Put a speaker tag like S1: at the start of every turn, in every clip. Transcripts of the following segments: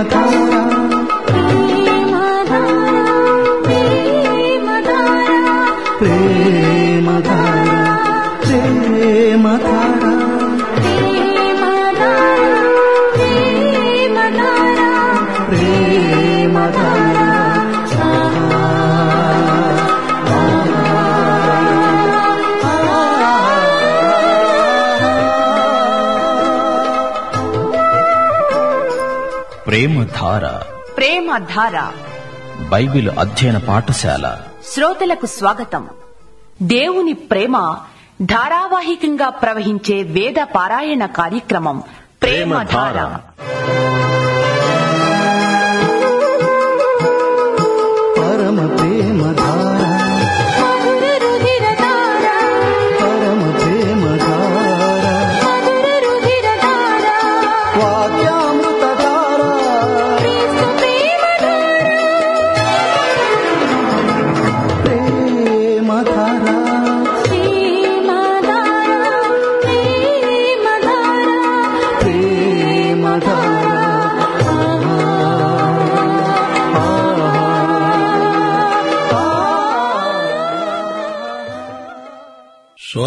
S1: ప్రేమధార ప్రేమధార
S2: Bible అధ్యయన పాఠశాల.
S3: శ్రోతలకు స్వాగతం. దేవుని ప్రేమ ధారావాహికంగా ప్రవహించే వేద పారాయణ కార్యక్రమం ప్రేమధార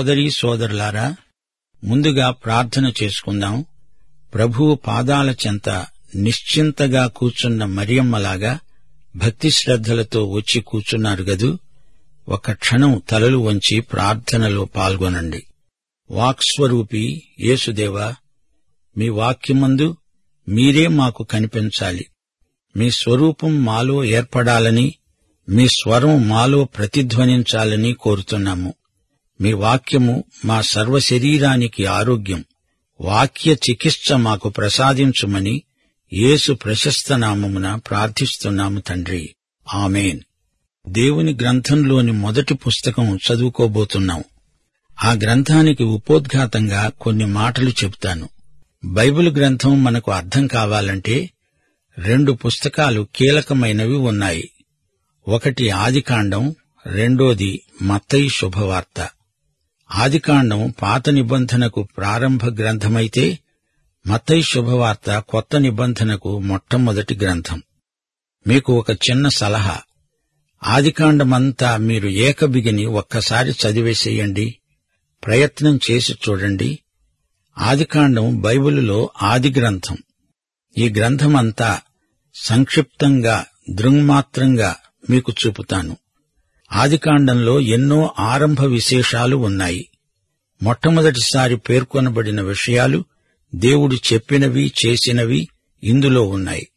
S4: సోదరీ సోదరులారా ముందుగా ప్రార్థన చేసుకుందాం. ప్రభువు పాదాల చెంత నిశ్చింతగా కూర్చున్న మరియమ్మలాగా భక్తి శ్రద్ధలతో వచ్చి కూర్చున్నారు గదు. ఒక క్షణం తలలు వంచి ప్రార్థనలో పాల్గొనండి. వాక్స్వరూపి యేసుదేవా మీ వాక్యమందు మీరే మాకు కనిపించాలి. మీ స్వరూపం మాలో ఏర్పడాలని మీ స్వరం మాలో ప్రతిధ్వనించాలని కోరుతున్నాము. మీ వాక్యము మా సర్వ శరీరానికి ఆరోగ్యం. వాక్య చికిత్స మాకు ప్రసాదించుమని యేసు ప్రశస్త నామమున ప్రార్థిస్తున్నాము తండ్రి. ఆమెన్. దేవుని గ్రంథంలోని మొదటి పుస్తకం చదువుకోబోతున్నాం. ఆ గ్రంథానికి ఉపోద్ఘాతంగా కొన్ని మాటలు చెబుతాను. బైబిల్ గ్రంథం మనకు అర్థం కావాలంటే రెండు పుస్తకాలు కీలకమైనవి ఉన్నాయి. ఒకటి ఆదికాండం రెండోది మత్తయి శుభవార్త. ఆదికాండం పాత నిబంధనకు ప్రారంభ గ్రంథమైతే మతై శుభవార్త కొత్త నిబంధనకు మొట్టమొదటి గ్రంథం. మీకు ఒక చిన్న సలహా. ఆదికాండమంతా మీరు ఏకబిగిని ఒక్కసారి చదివేసేయండి. ప్రయత్నం చేసి చూడండి. ఆదికాండం బైబిలులో ఆది గ్రంథం. ఈ గ్రంథమంతా సంక్షిప్తంగా దృంగ్మాత్రంగా మీకు చూపుతాను. ఆదికాండంలో ఎన్నో ఆరంభ విశేషాలు ఉన్నాయి. మొట్టమొదటిసారి పేర్కొనబడిన విషయాలు దేవుడు చెప్పినవి చేసినవి ఇందులో ఉన్నాయి.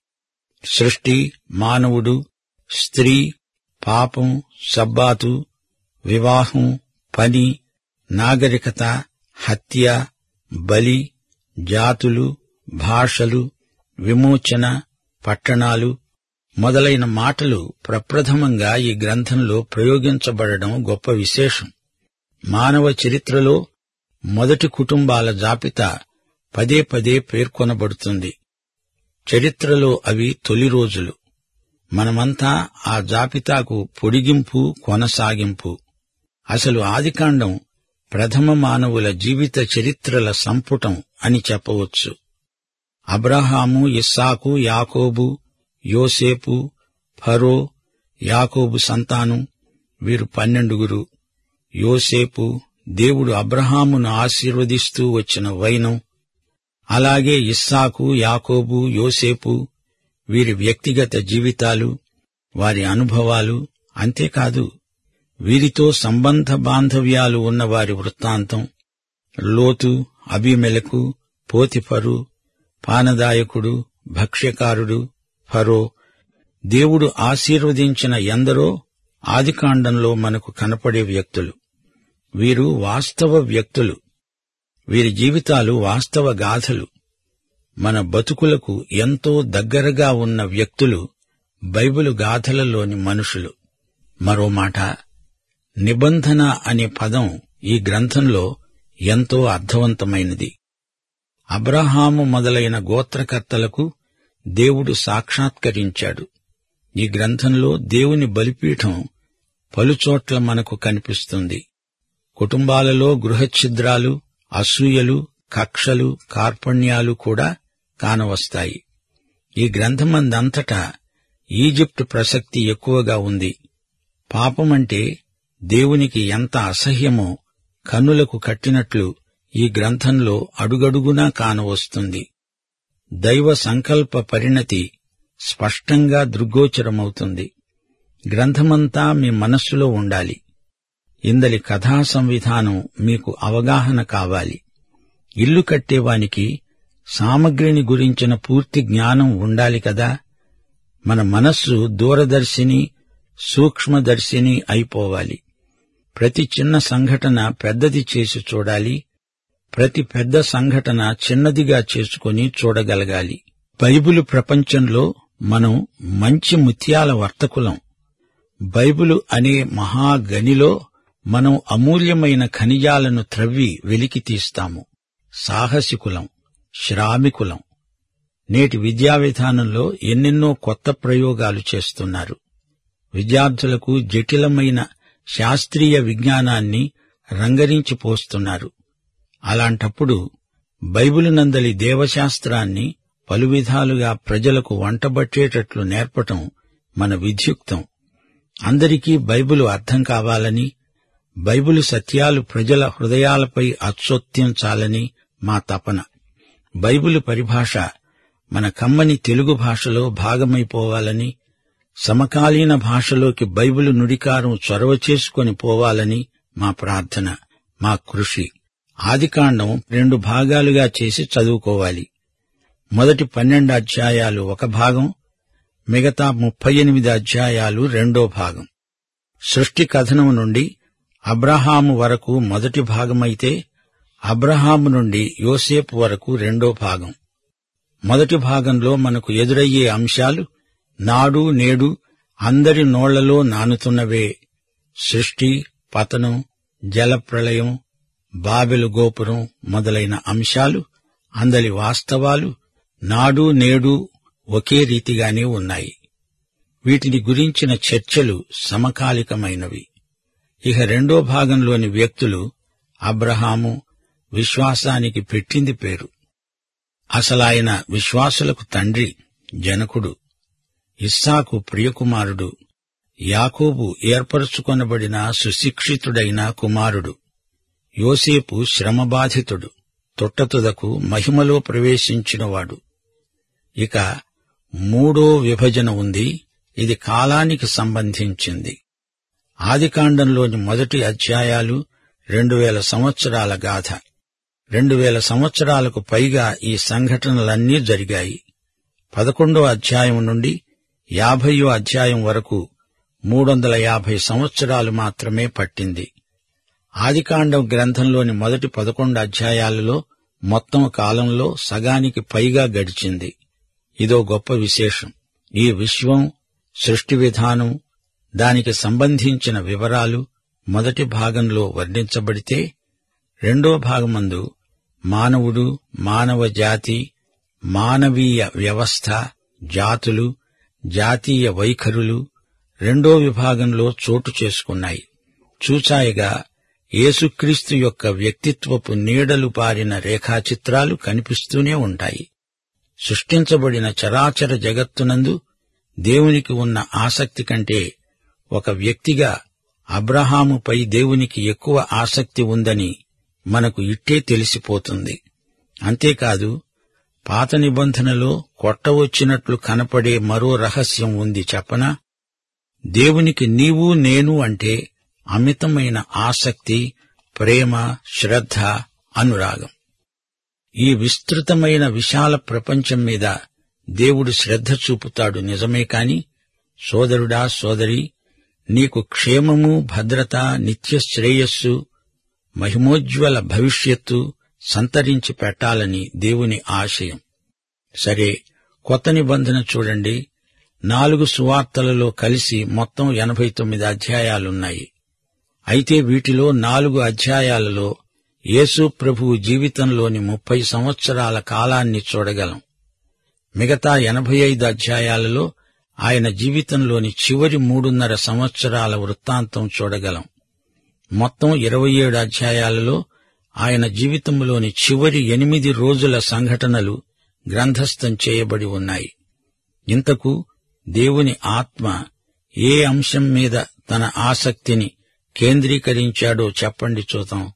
S4: సృష్టి మానవుడు స్త్రీ పాపం సబ్బాతు వివాహం పని నాగరికత హత్య బలి జాతులు భాషలు విమోచన పట్టణాలు మొదలైన మాటలు ప్రప్రథమంగా ఈ గ్రంథంలో ప్రయోగించబడడం గొప్ప విశేషం. మానవ చరిత్రలో మొదటి కుటుంబాల జాబితా పదే పదే పేర్కొనబడుతుంది. చరిత్రలో అవి తొలి రోజులు. మనమంతా ఆ జాబితాకు పొడిగింపు కొనసాగింపు. అసలు ఆదికాండం ప్రథమ మానవుల జీవిత చరిత్రల సంపుటం అని చెప్పవచ్చు. అబ్రహాము ఇస్సాకు యాకోబు యోసేపు ఫరో యాకోబు సంతానం వీరు పన్నెండుగురు. యోసేపు దేవుడు అబ్రహామును ఆశీర్వదిస్తూ వచ్చిన వైనం. అలాగే ఇస్సాకు యాకోబు యోసేపు వీరి వ్యక్తిగత జీవితాలు వారి అనుభవాలు అంతేకాదు వీరితో సంబంధ బాంధవ్యాలు ఉన్న వారి వృత్తాంతం. లోతు అభిమెలకు పోతిఫరు పానదాయకుడు భక్ష్యకారుడు ఫరో దేవుడు ఆశీర్వదించిన ఎందరో ఆదికాండంలో మనకు కనపడే వ్యక్తులు. వీరు వాస్తవ వ్యక్తులు. వీరి జీవితాలు వాస్తవ గాథలు. మన బతుకులకు ఎంతో దగ్గరగా ఉన్న వ్యక్తులు బైబిలు గాథలలోని మనుషులు. మరో మాట నిబంధన అనే పదం ఈ గ్రంథంలో ఎంతో అర్థవంతమైనది. అబ్రహాము మొదలైన గోత్రకర్తలకు దేవుడు సాక్షాత్కరించాడు. ఈ గ్రంథంలో దేవుని బలిపీఠం పలుచోట్ల మనకు కనిపిస్తుంది. కుటుంబాలలో గృహఛిద్రాలు అసూయలు కక్షలు కార్పణ్యాలు కూడా కానవస్తాయి. ఈ గ్రంథమందంతటా ఈజిప్ట్ ప్రసక్తి ఎక్కువగా ఉంది. పాపమంటే దేవునికి ఎంత అసహ్యమో కన్నులకు కట్టినట్లు ఈ గ్రంథంలో అడుగడుగునా కానవస్తుంది. దైవ సంకల్ప పరిణతి స్పష్టంగా దృగ్గోచరమవుతుంది. గ్రంథమంతా మీ మనస్సులో ఉండాలి. ఇందలి కథా సంవిధానం మీకు అవగాహన కావాలి. ఇల్లు కట్టేవానికి సామగ్రిని గురించిన పూర్తి జ్ఞానం ఉండాలి కదా. మన మనస్సు దూరదర్శిని సూక్ష్మదర్శిని అయిపోవాలి. ప్రతి చిన్న సంఘటన పెద్దది చేసి చూడాలి. ప్రతి పెద్ద సంఘటన చిన్నదిగా చేసుకుని చూడగలగాలి. బైబిలు ప్రపంచంలో మనం మంచి ముత్యాల వర్తకులం. బైబిలు అనే మహాగనిలో మనం అమూల్యమైన ఖనిజాలను త్రవ్వి వెలికి తీస్తాము. సాహసికులం శ్రామికులం. నేటి విద్యా విధానంలో ఎన్నెన్నో కొత్త ప్రయోగాలు చేస్తున్నారు. విద్యార్థులకు జటిలమైన శాస్త్రీయ విజ్ఞానాన్ని రంగరించి పోస్తున్నారు. అలాంటప్పుడు బైబిలు నందలి దేవశాస్త్రాన్ని పలు విధాలుగా ప్రజలకు వంటబట్టేటట్లు నేర్పటం మన విధ్యుక్తం. అందరికీ బైబిలు అర్థం కావాలని బైబిలు సత్యాలు ప్రజల హృదయాలపై అచ్చొత్తించాలని మా తపన. బైబిలు పరిభాష మన కమ్మని తెలుగు భాషలో భాగమైపోవాలని సమకాలీన భాషలోకి బైబిలు నుడికారం చొరవ చేసుకొని పోవాలని మా ప్రార్థన మా కృషి. ఆదికాండం రెండు భాగాలుగా చేసి చదువుకోవాలి. మొదటి పన్నెండు అధ్యాయాలు ఒక భాగం మిగతా ముప్పై ఎనిమిది అధ్యాయాలు రెండో భాగం. సృష్టి కథనం నుండి అబ్రహాము వరకు మొదటి భాగమైతే అబ్రహాము నుండి యోసేపు వరకు రెండో భాగం. మొదటి భాగంలో మనకు ఎదురయ్యే అంశాలు నాడు నేడు అందరి నోళ్ళలో నానుతున్నవే. సృష్టి పతనం జలప్రళయం బాబెలు గోపురం మొదలైన అంశాలు అందలి వాస్తవాలు నాడు నేడు ఒకే రీతిగానే ఉన్నాయి. వీటిని గురించిన చర్చలు సమకాలికమైనవి. ఇక రెండో భాగంలోని వ్యక్తులు అబ్రహాము విశ్వాసానికి పెట్టింది పేరు. అసలాయన విశ్వాసులకు తండ్రి జనకుడు. ఇస్సాకు ప్రియకుమారుడు. యాకోబు ఏర్పరచుకొనబడిన సుశిక్షితుడైన కుమారుడు. యోసేపు శ్రమబాధితుడు తొట్టతుదకు మహిమలో ప్రవేశించినవాడు. ఇక మూడో విభజన ఉంది ఇది కాలానికి సంబంధించింది. ఆదికాండంలోని మొదటి అధ్యాయాలు రెండు వేల సంవత్సరాల గాథ. రెండు వేల సంవత్సరాలకు పైగా ఈ సంఘటనలన్నీ జరిగాయి. పదకొండో అధ్యాయం నుండి యాభయో అధ్యాయం వరకు మూడొందల యాభై సంవత్సరాలు మాత్రమే పట్టింది. ఆదికాండం గ్రంథంలోని మొదటి పదకొండు అధ్యాయాలలో మొత్తం కాలంలో సగానికి పైగా గడిచింది. ఇదో గొప్ప విశేషం. ఈ విశ్వం సృష్టి విధానం దానికి సంబంధించిన వివరాలు మొదటి భాగంలో వర్ణించబడితే రెండో భాగమందు మానవుడు మానవ జాతి మానవీయ వ్యవస్థ జాతులు జాతీయ వైఖరులు రెండో విభాగంలో చోటు చేసుకున్నాయి. చూచాయిగా యేసుక్రీస్తు యొక్క వ్యక్తిత్వపు నీడలు పారిన రేఖాచిత్రాలు కనిపిస్తూనే ఉంటాయి. సృష్టించబడిన చరాచర జగత్తునందు దేవునికి ఉన్న ఆసక్తి కంటే ఒక వ్యక్తిగా అబ్రహాముపై దేవునికి ఎక్కువ ఆసక్తి ఉందని మనకు ఇట్టే తెలిసిపోతుంది. అంతేకాదు పాత నిబంధనలో కొట్టవచ్చినట్లు కనపడే మరో రహస్యం ఉంది చెప్పనా? దేవునికి నీవు నేను అంటే అమితమైన ఆసక్తి ప్రేమ శ్రద్ధ అనురాగం. ఈ విస్తృతమైన విశాల ప్రపంచం మీద దేవుడు శ్రద్ధ చూపుతాడు నిజమే కాని సోదరుడా సోదరి నీకు క్షేమము భద్రత నిత్య శ్రేయస్సు మహిమోజ్వల భవిష్యత్తు సంతరించి పెట్టాలని దేవుని ఆశయం. సరే కొత్త నిబంధన చూడండి. నాలుగు సువార్తలలో కలిసి మొత్తం ఎనభై తొమ్మిది అధ్యాయాలున్నాయి. అయితే వీటిలో నాలుగు అధ్యాయాలలో యేసు ప్రభువు జీవితంలోని ముప్పై సంవత్సరాల కాలాన్ని చూడగలం. మిగతా ఎనభై ఐదు అధ్యాయాలలో ఆయన జీవితంలోని చివరి మూడున్నర సంవత్సరాల వృత్తాంతం చూడగలం. మొత్తం ఇరవై ఏడు అధ్యాయాలలో ఆయన జీవితంలోని చివరి ఎనిమిది రోజుల సంఘటనలు గ్రంథస్థం చేయబడి ఉన్నాయి. ఇంతకు దేవుని ఆత్మ ఏ అంశం మీద తన ఆసక్తిని కేంద్రీకరించాడో చెప్పండి చూద్దాం.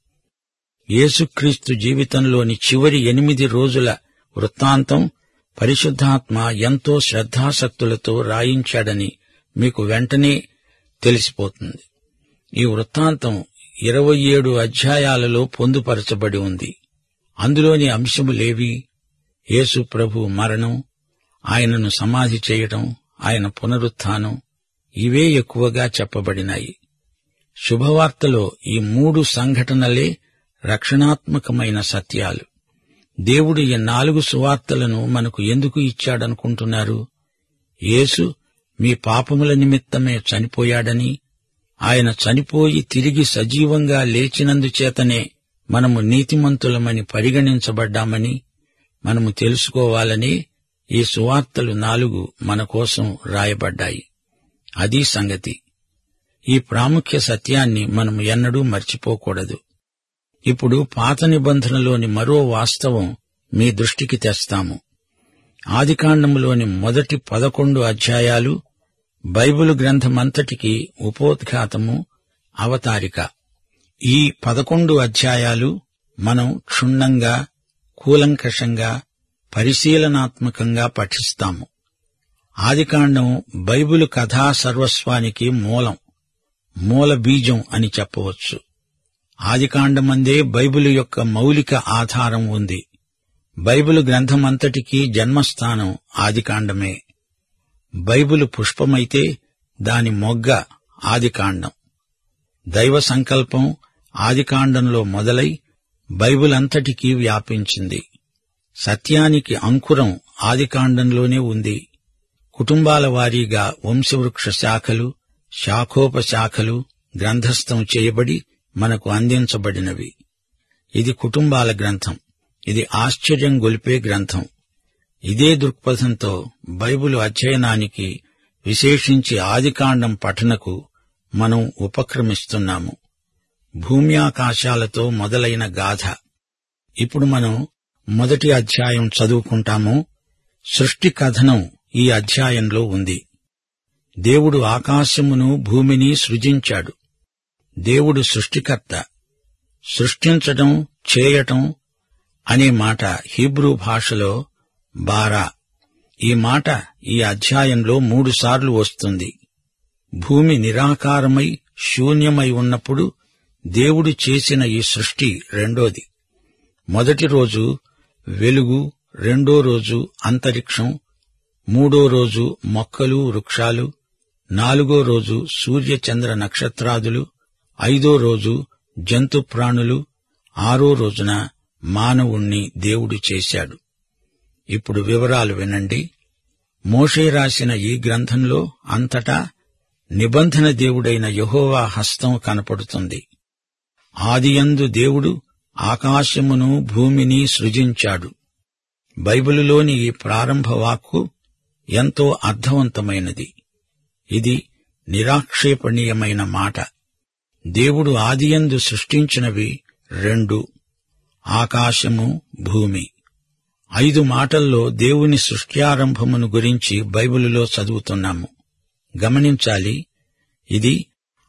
S4: యేసుక్రీస్తు జీవితంలోని చివరి ఎనిమిది రోజుల వృత్తాంతం పరిశుద్ధాత్మ ఎంతో శ్రద్ధాసక్తులతో రాయించాడని మీకు వెంటనే తెలిసిపోతుంది. ఈ వృత్తాంతం ఇరవై ఏడు అధ్యాయాలలో పొందుపరచబడి ఉంది. అందులోని అంశములేవి యేసు ప్రభు మరణం ఆయనను సమాధి చేయటం ఆయన పునరుత్థానం ఇవే ఎక్కువగా చెప్పబడినాయి. శుభవార్తలో ఈ మూడు సంఘటనలే రక్షణాత్మకమైన సత్యాలు. దేవుడు ఈ నాలుగు సువార్తలను మనకు ఎందుకు ఇచ్చాడనుకుంటున్నారు? యేసు మీ పాపముల నిమిత్తమే చనిపోయాడని ఆయన చనిపోయి తిరిగి సజీవంగా లేచినందుచేతనే మనము నీతిమంతులమని పరిగణించబడ్డామని మనము తెలుసుకోవాలని ఈ సువార్తలు నాలుగు మన కోసం రాయబడ్డాయి. అదీ సంగతి. ఈ ప్రాముఖ్య సత్యాన్ని మనము ఎన్నడూ మర్చిపోకూడదు. ఇప్పుడు పాత నిబంధనలోని మరో వాస్తవం మీ దృష్టికి తెస్తాము. ఆదికాండములోని మొదటి పదకొండు అధ్యాయాలు బైబుల్ గ్రంథమంతటికి ఉపోద్ఘాతము అవతారిక. ఈ పదకొండు అధ్యాయాలు మనం క్షుణ్ణంగా కూలంకషంగా పరిశీలనాత్మకంగా పఠిస్తాము. ఆదికాండం బైబిలు కథా సర్వస్వానికి మూలం. మూల బీజం అని చెప్పవచ్చు. ఆదికాండమందే బైబిలు యొక్క మౌలిక ఆధారం ఉంది. బైబిలు గ్రంథమంతటికీ జన్మస్థానం ఆదికాండమే. బైబిలు పుష్పమైతే దాని మొగ్గ ఆదికాండం. దైవ సంకల్పం ఆదికాండంలో మొదలై బైబిల్ అంతటికీ వ్యాపించింది. సత్యానికి అంకురం ఆదికాండంలోనే ఉంది. కుటుంబాల వారీగా వంశవృక్ష శాఖలు శాఖోపశాఖలు గ్రంథస్థం చేయబడి మనకు అందించబడినవి. ఇది కుటుంబాల గ్రంథం. ఇది ఆశ్చర్యం గొలిపే గ్రంథం. ఇదే దృక్పథంతో బైబిల్ అధ్యయనానికి విశేషించి ఆదికాండం పఠనకు మనం ఉపక్రమిస్తున్నాము. భూమ్యాకాశాలతో మొదలైన గాథ. ఇప్పుడు మనం మొదటి అధ్యాయం చదువుకుంటాము. సృష్టి కథనం ఈ అధ్యాయంలో ఉంది. దేవుడు ఆకాశమును భూమిని సృజించాడు. దేవుడు సృష్టికర్త. సృష్టించటం చేయటం అనే మాట హీబ్రూ భాషలో బారా. ఈ మాట ఈ అధ్యాయంలో మూడుసార్లు వస్తుంది. భూమి నిరాకారమై శూన్యమై ఉన్నప్పుడు దేవుడు చేసిన ఈ సృష్టి రెండోది. మొదటి రోజు వెలుగు రెండో రోజు అంతరిక్షం మూడో రోజు మొక్కలు వృక్షాలు నాలుగో రోజు సూర్య చంద్ర నక్షత్రాదులు ఐదో రోజు జంతు ప్రాణులు ఆరో రోజున మానవుణ్ణి దేవుడు చేశాడు. ఇప్పుడు వివరాలు వినండి. మోషే రాసిన ఈ గ్రంథంలో అంతటా నిబంధన దేవుడైన యహోవా హస్తం కనపడుతుంది. ఆదియందు దేవుడు ఆకాశమును భూమిని సృజించాడు. బైబిలులోని ఈ ప్రారంభ వాక్కు ఎంతో అర్థవంతమైనది. ఇది నిరాక్షేపణీయమైన మాట. దేవుడు ఆదియందు సృష్టించినవి రెండు ఆకాశము భూమి. ఐదు మాటల్లో దేవుని సృష్ట్యారంభమును గురించి బైబిలులో చదువుతున్నాము. గమనించాలి ఇది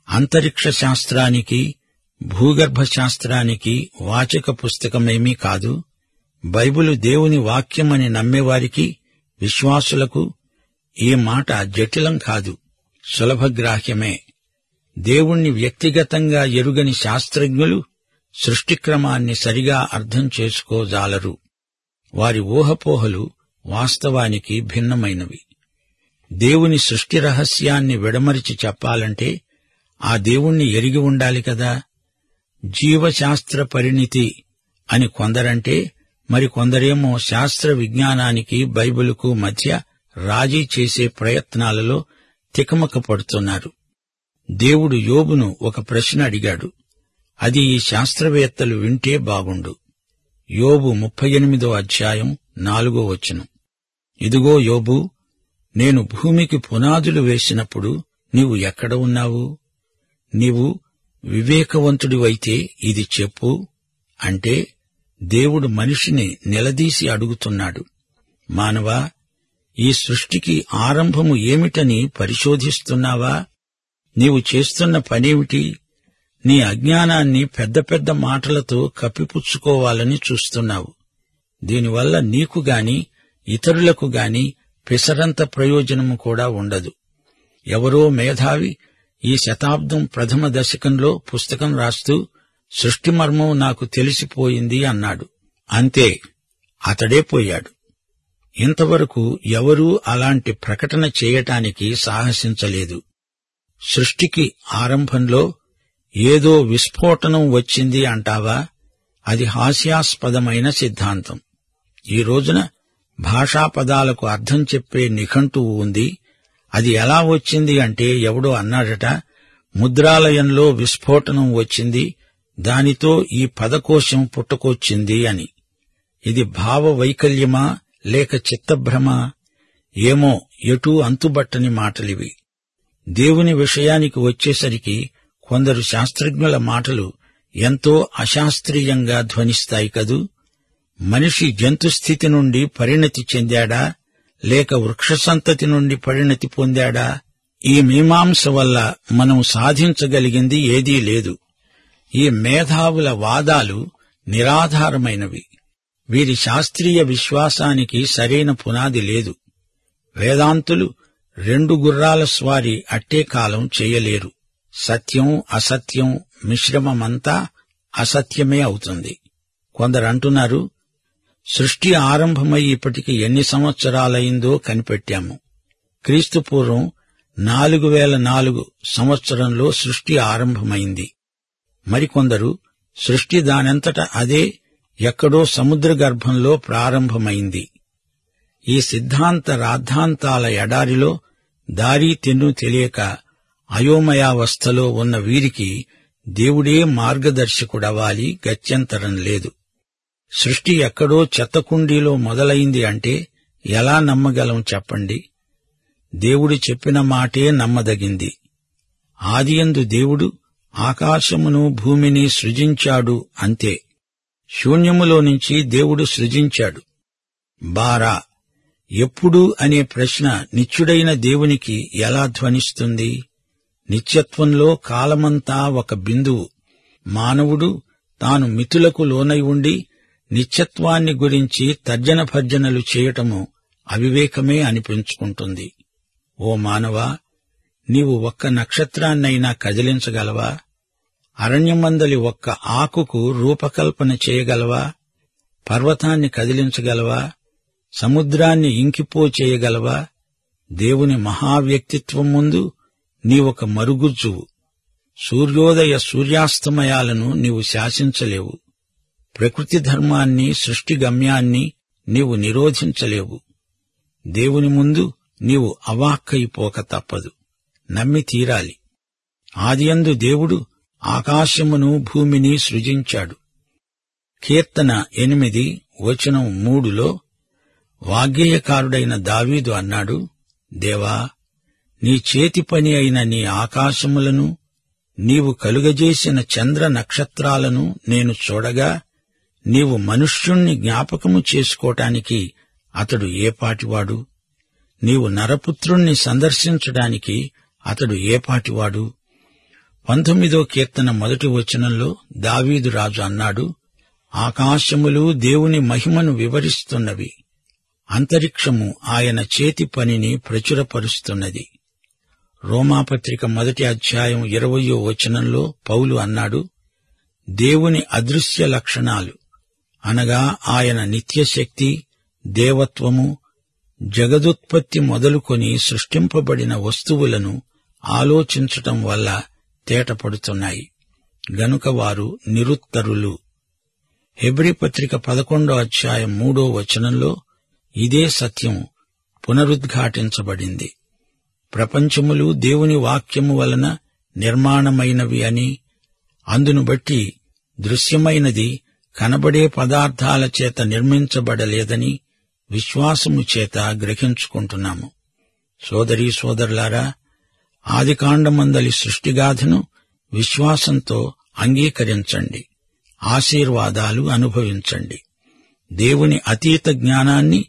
S4: అంతరిక్ష శాస్త్రానికి భూగర్భ శాస్త్రానికి వాచక పుస్తకమేమీ కాదు. బైబిలు దేవుని వాక్యమని నమ్మేవారికి విశ్వాసులకు ఈ మాట జటిలం కాదు. సులభగ్రాహ్యమే. దేవుణ్ణి వ్యక్తిగతంగా ఎరుగని శాస్త్రజ్ఞులు సృష్టిక్రమాన్ని సరిగా అర్థం చేసుకోజాలరు. వారి ఊహపోహలు వాస్తవానికి భిన్నమైనవి. దేవుని సృష్టి రహస్యాన్ని విడమరిచి చెప్పాలంటే ఆ దేవుణ్ణి ఎరిగి ఉండాలి కదా? జీవశాస్త్ర పరిణితి అని కొందరంటే మరి కొందరేమో శాస్త్ర విజ్ఞానానికి బైబిలుకు మధ్య రాజీ చేసే ప్రయత్నాలలో తికమక పడుతున్నారు దేవుడు యోబును ఒక ప్రశ్న అడిగాడు. అది ఈ శాస్త్రవేత్తలు వింటే బాగుండు. యోబు ముప్పై ఎనిమిదో అధ్యాయం నాలుగో వచనం. ఇదిగో యోబు నేను భూమికి పునాదులు వేసినప్పుడు నీవు ఎక్కడ ఉన్నావు? నీవు వివేకవంతుడివైతే ఇది చెప్పు అంటే దేవుడు మనిషిని నిలదీసి అడుగుతున్నాడు. మానవా ఈ సృష్టికి ఆరంభము ఏమిటని పరిశోధిస్తున్నావా? నీవు చేస్తున్న పనేమిటి? నీ అజ్ఞానాన్ని పెద్ద పెద్ద మాటలతో కప్పిపుచ్చుకోవాలని చూస్తున్నావు. దీనివల్ల నీకు గాని ఇతరులకు గాని పిసరంత ప్రయోజనము కూడా ఉండదు. ఎవరో మేధావి ఈ శతాబ్దం ప్రథమ దశకంలో పుస్తకం రాస్తూ సృష్టి మర్మం నాకు తెలిసిపోయింది అన్నాడు. అంతే అతడే పోయాడు. ఇంతవరకు ఎవరూ అలాంటి ప్రకటన చేయటానికి సాహసించలేదు. సృష్టికి ఆరంభంలో ఏదో విస్ఫోటనం వచ్చింది అంటావా? అది హాస్యాస్పదమైన సిద్ధాంతం. ఈ రోజున భాషాపదాలకు అర్థం చెప్పే నిఘంటువు ఉంది. అది ఎలా వచ్చింది అంటే ఎవడో అన్నాడట ముద్రాలయంలో విస్ఫోటనం వచ్చింది దానితో ఈ పదకోశం పుట్టుకొచ్చింది అని. ఇది భావ వైకల్యమా లేక చిత్తభ్రమ ఏమో ఎటూ అంతుబట్టని మాటలివి. దేవుని విషయానికి వచ్చేసరికి కొందరు శాస్త్రజ్ఞుల మాటలు ఎంతో అశాస్త్రీయంగా ధ్వనిస్తాయి కదూ? మనిషి జంతుస్థితి నుండి పరిణతి చెందాడా? లేక వృక్షసంతతి నుండి పరిణతి పొందాడా? ఈ మీమాంస వల్ల మనం సాధించగలిగింది ఏదీ లేదు. ఈ మేధావుల వాదాలు నిరాధారమైనవి. వీరి శాస్త్రీయ విశ్వాసానికి సరైన పునాది లేదు. వేదాంతులు రెండు గుర్రాల స్వారి అట్టే కాలం చేయలేరు. సత్యం అసత్యం మిశ్రమమంతా అసత్యమే అవుతుంది. కొందరంటున్నారు సృష్టి ఆరంభమై ఇప్పటికి ఎన్ని సంవత్సరాలైందో కనిపెట్టాము. క్రీస్తు పూర్వం నాలుగు వేల నాలుగు సంవత్సరంలో సృష్టి ఆరంభమైంది. మరికొందరు సృష్టి దానంతట అదే ఎక్కడో సముద్ర గర్భంలో ప్రారంభమైంది. ఈ సిద్ధాంత రాద్ధాంతాల ఎడారిలో దారి తెన్ను తెలియక అయోమయావస్థలో ఉన్న వీరికి దేవుడే మార్గదర్శకుడవాలి గత్యంతరం లేదు. సృష్టి ఎక్కడో చెత్తకుండీలో మొదలైంది అంటే ఎలా నమ్మగలం చెప్పండి? దేవుడు చెప్పిన మాటే నమ్మదగింది. ఆదియందు దేవుడు ఆకాశమును భూమిని సృజించాడు అంతే. శూన్యములో నుంచి దేవుడు సృజించాడు. బారా ఎప్పుడు అనే ప్రశ్న నిత్యుడైన దేవునికి ఎలా ధ్వనిస్తుంది? నిత్యత్వంలో కాలమంతా ఒక బిందువు. మానవుడు తాను మితులకు లోనై ఉండి నిత్యత్వాన్ని గురించి తర్జన భర్జనలు చేయటము అవివేకమే అనిపించుకుంటుంది ఓ మానవా నీవు ఒక్క నక్షత్రాన్నైనా కదిలించగలవా? అరణ్యమందలి ఒక్క ఆకుకు రూపకల్పన చేయగలవా? పర్వతాన్ని కదిలించగలవా? సముద్రాన్ని ఇంకిపో చేయగలవా? దేవుని మహావ్యక్తిత్వం ముందు నీవొక మరుగుజ్జువు. సూర్యోదయ సూర్యాస్తమయాలను నీవు శాసించలేవు. ప్రకృతి ధర్మాన్ని సృష్టి గమ్యాన్ని నీవు నిరోధించలేవు. దేవుని ముందు నీవు అవాక్కైపోక తప్పదు. నమ్మి తీరాలి. ఆదియందు దేవుడు ఆకాశమును భూమిని సృజించాడు. కీర్తన ఎనిమిది వచనం మూడులో వాగ్గేయకారుడైన దావీదు అన్నాడు దేవా నీ చేతి పని అయిన నీ ఆకాశములను నీవు కలుగజేసిన చంద్ర నక్షత్రాలను నేను చూడగా నీవు మనుష్యుణ్ణి జ్ఞాపకము చేసుకోటానికి అతడు ఏపాటివాడు నీవు నరపుత్రుణ్ణి సందర్శించడానికి అతడు ఏపాటివాడు పంతొమ్మిదో కీర్తన మొదటి వచనంలో దావీదు రాజు అన్నాడు ఆకాశములు దేవుని మహిమను వివరిస్తున్నవి. అంతరిక్షము ఆయన చేతి పనిని ప్రచురపరుస్తున్నది. రోమాపత్రిక మొదటి అధ్యాయం ఇరవయో వచనంలో పౌలు అన్నాడు దేవుని అదృశ్య లక్షణాలు. అనగా ఆయన నిత్యశక్తి దేవత్వము జగదుత్పత్తి మొదలుకొని సృష్టింపబడిన వస్తువులను ఆలోచించటం వల్ల తేటపడుతున్నాయి గనుక వారు నిరుత్తరులు. హెబ్రి పత్రిక పదకొండో అధ్యాయం మూడో వచనంలో ఇదే సత్యం పునరుద్ఘాటించబడింది. ప్రపంచములు దేవుని వాక్యము వలన నిర్మాణమైనవి అని అందును బట్టి దృశ్యమైనది కనబడే పదార్థాల చేత నిర్మించబడలేదని విశ్వాసము చేత గ్రహించుకుంటున్నాము. సోదరీ సోదరులారా ఆదికాండమందలి సృష్టిగాథను విశ్వాసంతో అంగీకరించండి. ఆశీర్వాదాలు అనుభవించండి. దేవుని అతీత జ్ఞానాన్ని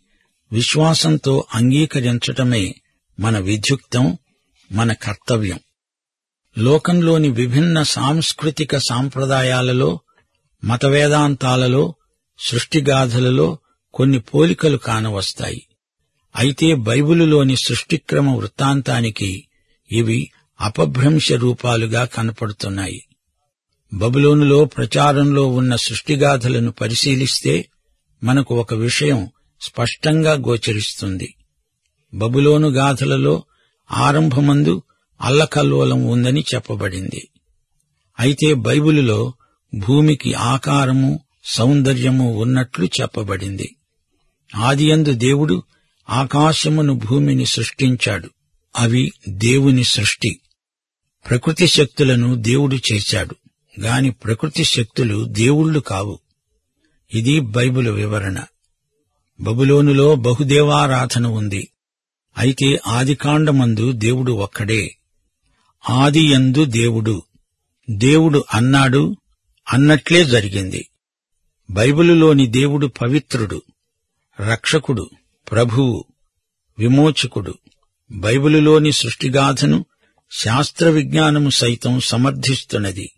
S4: విశ్వాసంతో అంగీకరించటమే మన విధ్యుక్తం మన కర్తవ్యం. లోకంలోని విభిన్న సాంస్కృతిక సాంప్రదాయాలలో మతవేదాంతాలలో సృష్టిగాథలలో కొన్ని పోలికలు కానవస్తాయి. అయితే బైబిలులోని సృష్టిక్రమ వృత్తాంతానికి ఇవి అపభ్రంశ రూపాలుగా కనపడుతున్నాయి. బబులోనులో ప్రచారంలో ఉన్న సృష్టిగాథలను పరిశీలిస్తే మనకు ఒక విషయం స్పష్టంగా గోచరిస్తుంది. బబులోను గాథలలో ఆరంభమందు అల్లకల్లోలం ఉందని చెప్పబడింది. అయితే బైబిలులో భూమికి ఆకారము సౌందర్యము ఉన్నట్లు చెప్పబడింది. ఆదియందు దేవుడు ఆకాశమును భూమిని సృష్టించాడు. అవి దేవుని సృష్టి. ప్రకృతి శక్తులను దేవుడు చేశాడు గాని ప్రకృతి శక్తులు దేవుళ్ళు కావు. ఇది బైబిలు వివరణ. బబులోనులో బహుదేవారాధన ఉంది. అయితే ఆదికాండమందు దేవుడు ఒక్కడే. ఆదియందు దేవుడు. దేవుడు అన్నాడు అన్నట్లే జరిగింది. బైబిలులోని దేవుడు పవిత్రుడు రక్షకుడు ప్రభువు విమోచకుడు. బైబిలులోని సృష్టిగాథను శాస్త్ర విజ్ఞానము సైతం సమర్థిస్తున్నది.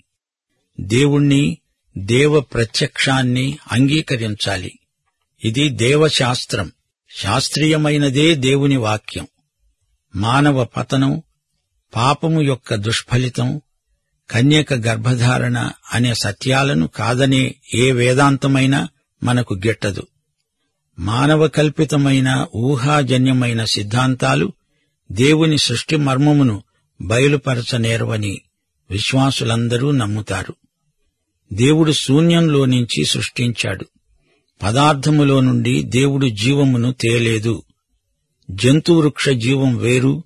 S4: దేవుణ్ణి దేవ ప్రత్యక్షాన్ని అంగీకరించాలి. ఇది దేవశాస్త్రం. శాస్త్రీయమైనదే దేవుని వాక్యం. మానవ పతనం పాపము యొక్క దుష్ఫలితం కన్యక గర్భధారణ అనే సత్యాలను కాదనే ఏ వేదాంతమైనా మనకు గిట్టదు. మానవ కల్పితమైన ఊహాజన్యమైన సిద్ధాంతాలు దేవుని సృష్టి మర్మమును బయలుపరచనేరవని విశ్వాసులందరూ నమ్ముతారు. దేవుడు శూన్యంలో నుంచి సృష్టించాడు. పదార్థములో నుండి దేవుడు జీవమును తేలేదు. జంతువృక్ష జీవం వేరు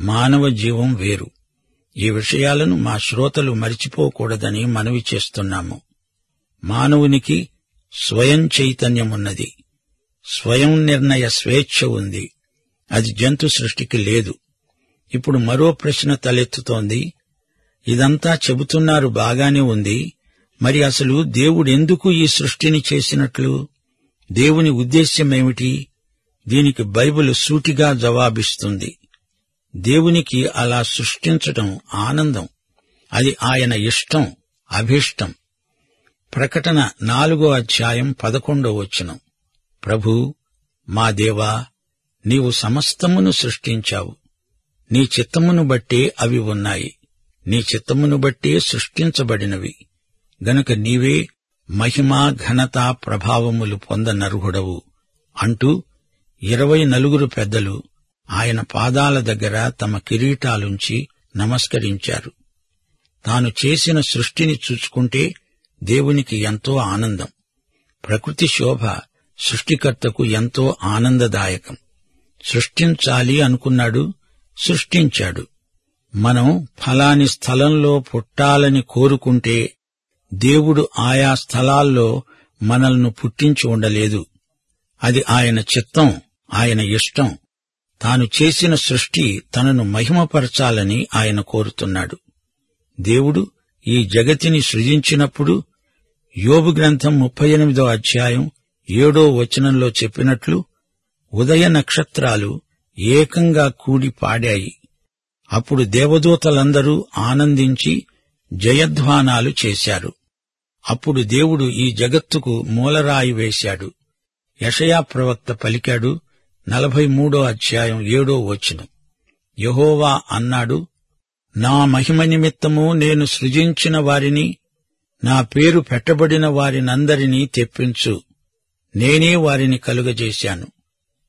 S4: మానవ జీవం వేరు. ఈ విషయాలను మా శ్రోతలు మరిచిపోకూడదని మనవి చేస్తున్నాము. మానవునికి స్వయం చైతన్యమున్నది. స్వయం నిర్ణయ స్వేచ్ఛ ఉంది. అది జంతు సృష్టికి లేదు. ఇప్పుడు మరో ప్రశ్న తలెత్తుతోంది. ఇదంతా చెబుతున్నారు బాగానే ఉంది. మరి అసలు దేవుడెందుకు ఈ సృష్టిని చేసినట్లు? దేవుని ఉద్దేశ్యమేమిటి దీనికి బైబిల్ సూటిగా జవాబిస్తుంది. దేవునికి అలా సృష్టించటం ఆనందం. అది ఆయన ఇష్టం అభీష్టం. ప్రకటన నాలుగో అధ్యాయం పదకొండో వచనం. ప్రభు మా దేవా నీవు సమస్తమును సృష్టించావు. నీ చిత్తమును బట్టే అవి ఉన్నాయి. నీ చిత్తమును బట్టే సృష్టించబడినవి. గనుక నీవే మహిమా ఘనత ప్రభావములు పొందనర్హుడవు. అంటూ ఇరవై నలుగురు పెద్దలు ఆయన పాదాల దగ్గర తమ కిరీటాలుంచి నమస్కరించారు. తాను చేసిన సృష్టిని చూచుకుంటే దేవునికి ఎంతో ఆనందం. ప్రకృతి శోభ సృష్టికర్తకు ఎంతో ఆనందదాయకం. సృష్టించాలి అనుకున్నాడు సృష్టించాడు. మనం ఫలాని స్థలంలో పుట్టాలని కోరుకుంటే దేవుడు ఆయా స్థలాల్లో మనల్ని పుట్టించి ఉండలేదు. అది ఆయన చిత్తం ఆయన ఇష్టం. తాను చేసిన సృష్టి తనను మహిమపరచాలని ఆయన కోరుతున్నాడు. దేవుడు ఈ జగతిని సృజించినప్పుడు యోబు గ్రంథం ముప్పై ఎనిమిదో అధ్యాయం ఏడో వచనంలో చెప్పినట్లు ఉదయ నక్షత్రాలు ఏకంగా కూడి పాడాయి. అప్పుడు దేవదూతలందరూ ఆనందించి జయధ్వానాలు చేశారు. అప్పుడు దేవుడు ఈ జగత్తుకు మూలరాయి వేశాడు. యషయా ప్రవక్త పలికాడు నలభై మూడో అధ్యాయం ఏడో వచనం. యహోవా అన్నాడు నా మహిమ నిమిత్తము నేను సృజించిన వారిని నా పేరు పెట్టబడిన వారినందరినీ తెప్పించు. నేనే వారిని కలుగజేశాను.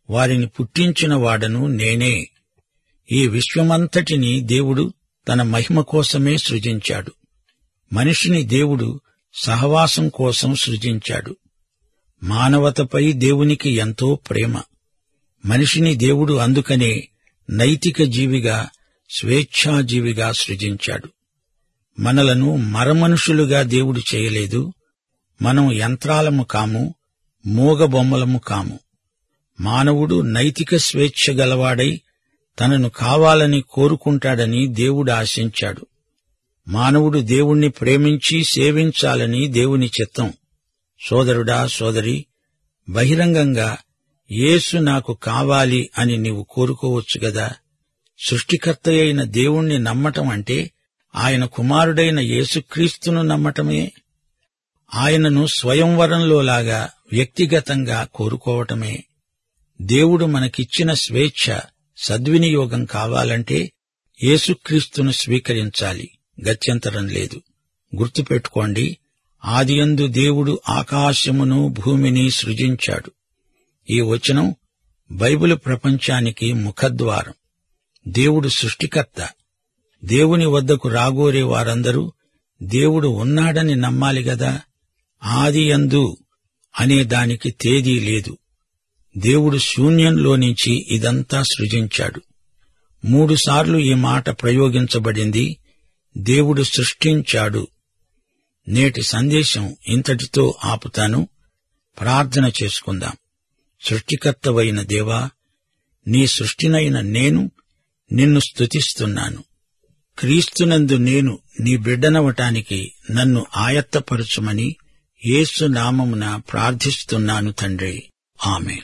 S4: వారిని పుట్టించిన వాడను నేనే. ఈ విశ్వమంతటిని దేవుడు తన మహిమ కోసమే సృజించాడు. మనిషిని దేవుడు సహవాసం కోసం సృజించాడు. మానవతపై దేవునికి ఎంతో ప్రేమ. మనిషిని దేవుడు అందుకనే నైతిక జీవిగా స్వేచ్ఛాజీవిగా సృజించాడు. మనలను మరమనుషులుగా దేవుడు చేయలేదు. మనం యంత్రాలము కాము మూగబొమ్మలము కాము. మానవుడు నైతిక స్వేచ్ఛ గలవాడై తనను కావాలని కోరుకుంటాడని దేవుడు ఆశించాడు. మానవుడు దేవుణ్ణి ప్రేమించి సేవించాలని దేవుని చిత్తం. సోదరుడా సోదరి బహిరంగంగా యేసు నాకు కావాలి అని నీవు కోరుకోవచ్చు గదా? సృష్టికర్త అయిన దేవుణ్ణి నమ్మటం అంటే ఆయన కుమారుడైన యేసుక్రీస్తును నమ్మటమే? ఆయనను స్వయంవరంలోలాగా వ్యక్తిగతంగా కోరుకోవటమే? దేవుడు మనకిచ్చిన స్వేచ్ఛ సద్వినియోగం కావాలంటే యేసుక్రీస్తును స్వీకరించాలి. గత్యంతరం లేదు. గుర్తుపెట్టుకోండి ఆదియందు దేవుడు ఆకాశమును భూమిని సృజించాడు. ఈ వచనం బైబిల్ ప్రపంచానికి ముఖద్వారం. దేవుడు సృష్టికర్త. దేవుని వద్దకు రాగోరే వారందరూ దేవుడు ఉన్నాడని నమ్మాలి గదా ఆదియందు అనే దానికి తేదీ లేదు. దేవుడు శూన్యంలో నుంచి ఇదంతా సృజించాడు. మూడుసార్లు ఈ మాట ప్రయోగించబడింది దేవుడు సృష్టించాడు. నేటి సందేశం ఇంతటితో ఆపుతాను. ప్రార్థన చేసుకుందాం. సృష్టికర్తవైన దేవా నీ సృష్టినైన నేను నిన్ను స్తుతిస్తున్నాను. క్రీస్తునందు నేను నీ బిడ్డనవటానికి నన్ను ఆయత్తపరచుమని యేసు నామమున ప్రార్థిస్తున్నాను తండ్రి. ఆమె